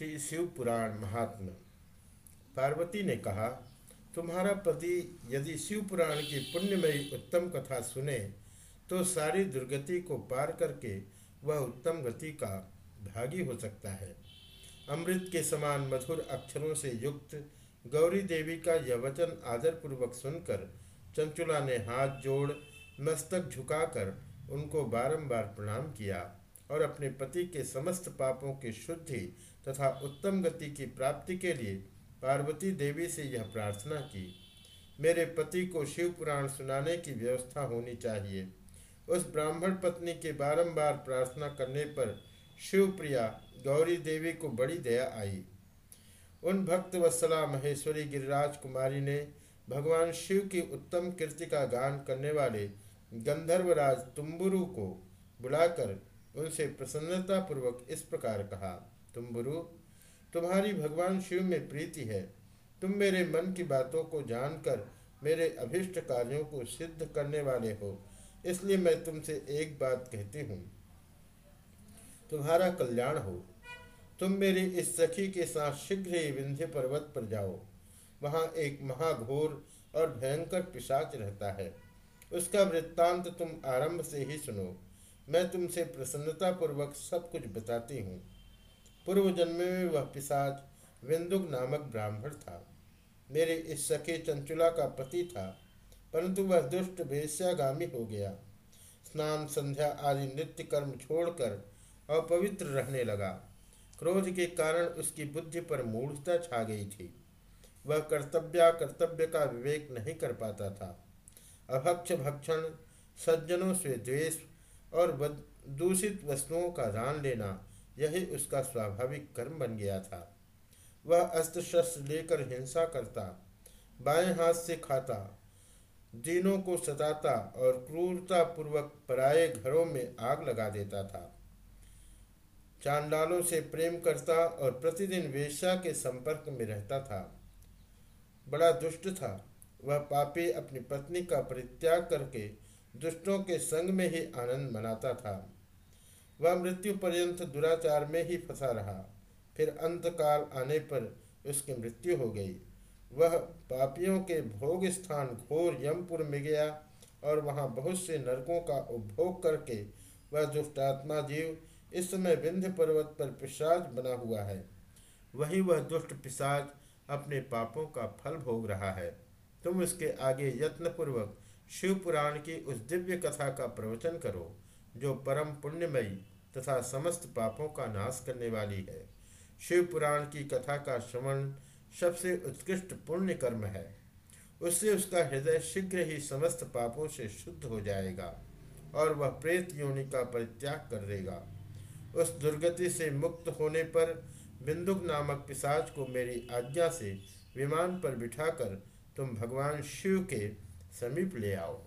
श्री शिव पुराण महात्मा। पार्वती ने कहा, तुम्हारा पति यदि शिव पुराण की पुण्यमयी उत्तम कथा सुने तो सारी दुर्गति को पार करके वह उत्तम गति का भागी हो सकता है। अमृत के समान मधुर अक्षरों से युक्त गौरी देवी का यह वचन आदरपूर्वक सुनकर चंचुला ने हाथ जोड़ मस्तक झुकाकर उनको बारंबार प्रणाम किया। और अपने पति के समस्त पापों की शुद्धि तथा उत्तम गति की प्राप्ति के लिए पार्वती देवी से यह प्रार्थना की। मेरे पति को शिव पुराण सुनाने की व्यवस्था होनी चाहिए। उस ब्राह्मण पत्नी के बारंबार प्रार्थना करने पर शिवप्रिया गौरी देवी को बड़ी दया आई। उन भक्त वत्सला महेश्वरी गिरिराज कुमारी ने भगवान शिव की उत्तम कीर्ति का गान करने वाले गंधर्वराज तुम्बुरु को बुलाकर उनसे प्रसन्नता पूर्वक इस प्रकार कहा, तुम गुरु, तुम्हारी भगवान शिव में प्रीति है। तुम मेरे मन की बातों को जानकर मेरे अभिष्ट कार्यों को सिद्ध करने वाले हो। इसलिए मैं तुमसे एक बात कहती हूँ। तुम्हारा कल्याण हो। तुम मेरी इस सखी के साथ शीघ्र ही विंध्य पर्वत पर जाओ। वहाँ एक महाघोर और भयंकर पिशाच रहता है। उसका वृत्तांत तुम आरंभ से ही सुनो। मैं तुमसे प्रसन्नता पूर्वक सब कुछ बताती हूँ। पूर्व जन्म में वह पिशाच विंदुक नामक ब्राह्मण था। मेरे इस सखे चंचुला का पति था, परंतु वह दुष्ट, वेश्यागामी हो गया। स्नान, संध्या आदि नित्य कर्म छोड़कर अपवित्र रहने लगा। क्रोध के कारण उसकी बुद्धि पर मूढ़ता छा गई थी। वह कर्तव्य कर्तव्य का विवेक नहीं कर पाता था। अभक्ष भक्षण सज्जनों से द्वेष और दूषित वस्तुओं का दान लेना, यही उसका स्वाभाविक कर्म बन गया था। वह अस्त्र शस्त्र लेकर हिंसा करता, बाएँ हाथ से खाता दिनों को सताता और क्रूरता पूर्वक पराये घरों में आग लगा देता था। चांडालों से प्रेम करता और प्रतिदिन वेश्या के संपर्क में रहता था। बड़ा दुष्ट था। वह पापी अपनी पत्नी का परित्याग करके दुष्टों के संग में ही आनंद मनाता था। वह मृत्यु पर्यंत दुराचार में ही फंसा रहा। फिर अंतकाल आने पर उसकी मृत्यु हो गई। वह पापियों के भोग स्थान घोर यमपुर में गया और वहाँ बहुत से नरकों का उपभोग करके वह दुष्टात्मा जीव इस समय विंध्य पर्वत पर पिशाच बना हुआ है। वही वह दुष्ट पिशाच अपने पापों का फल भोग रहा है। तुम उसके आगे यत्नपूर्वक शिव पुराण की उस दिव्य कथा का प्रवचन करो, जो परम पुण्यमयी तथा समस्त पापों का नाश करने वाली है। शिव पुराण की कथा का श्रवण सबसे उत्कृष्ट पुण्य कर्म है। उससे उसका हृदय शीघ्र ही समस्त पापों से शुद्ध हो जाएगा और वह प्रेत योनि का परित्याग कर देगा। उस दुर्गति से मुक्त होने पर बिंदुक नामक पिशाच को मेरी आज्ञा से विमान पर बिठाकर तुम भगवान शिव के समीप ले आओ